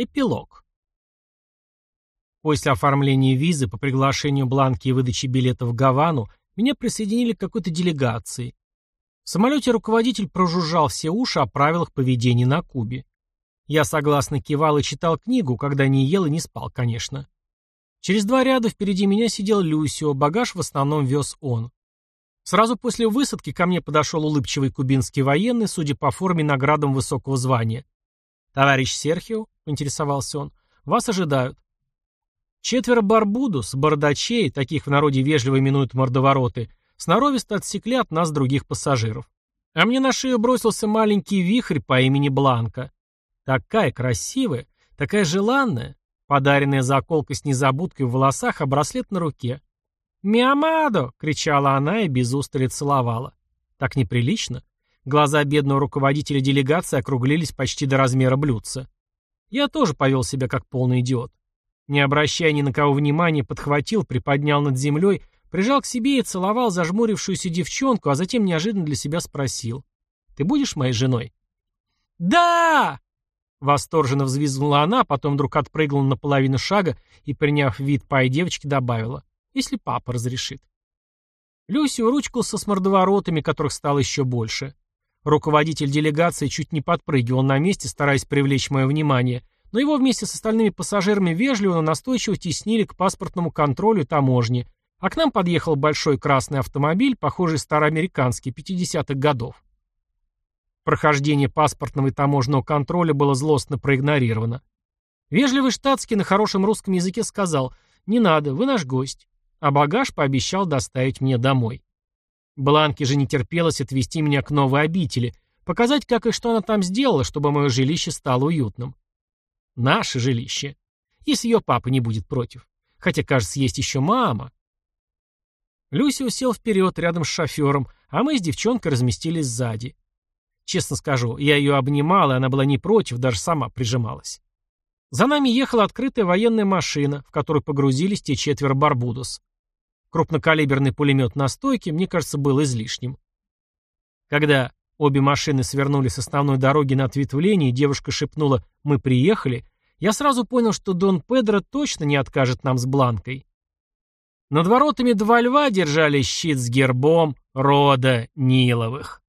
Эпилог. После оформления визы по приглашению Бланки и выдачи билета в Гавану меня присоединили к какой-то делегации. В самолете руководитель прожужжал все уши о правилах поведения на Кубе. Я согласно кивал и читал книгу, когда не ел и не спал, конечно. Через два ряда впереди меня сидел Люсио, багаж в основном вез он. Сразу после высадки ко мне подошел улыбчивый кубинский военный, судя по форме наградам высокого звания. «Товарищ Серхио», — поинтересовался он, — «вас ожидают». Четверо барбудус, бородачей, таких в народе вежливо именуют мордовороты, сноровисто отсекли от нас других пассажиров. А мне на шею бросился маленький вихрь по имени Бланка. Такая красивая, такая желанная, подаренная заколка с незабудкой в волосах, а браслет на руке. «Миамадо!» — кричала она и без устали целовала. Так неприлично. Глаза бедного руководителя делегации округлились почти до размера блюдца. Я тоже повел себя как полный идиот. Не обращая ни на кого внимания, подхватил, приподнял над землей, прижал к себе и целовал зажмурившуюся девчонку, а затем неожиданно для себя спросил. «Ты будешь моей женой?» «Да!» Восторженно взвизгнула она, потом вдруг отпрыгнула на половину шага и, приняв вид пай девочки, добавила. «Если папа разрешит». Люсю ручкался с мордоворотами, которых стало еще больше. Руководитель делегации чуть не подпрыгивал на месте, стараясь привлечь мое внимание, но его вместе с остальными пассажирами вежливо, но настойчиво теснили к паспортному контролю таможни, а к нам подъехал большой красный автомобиль, похожий староамериканский, 50-х годов. Прохождение паспортного и таможенного контроля было злостно проигнорировано. Вежливый штатский на хорошем русском языке сказал «Не надо, вы наш гость», а багаж пообещал доставить мне домой. Бланке же не терпелось отвезти меня к новой обители, показать, как и что она там сделала, чтобы мое жилище стало уютным. Наше жилище. Если ее папа не будет против. Хотя, кажется, есть еще мама. Люся усел вперед, рядом с шофером, а мы с девчонкой разместились сзади. Честно скажу, я ее обнимал, и она была не против, даже сама прижималась. За нами ехала открытая военная машина, в которую погрузились те четверо барбудос. Крупнокалиберный пулемет на стойке, мне кажется, был излишним. Когда обе машины свернули с основной дороги на ответвление, и девушка шепнула «Мы приехали», я сразу понял, что Дон Педро точно не откажет нам с Бланкой. Над воротами два льва держали щит с гербом рода Ниловых.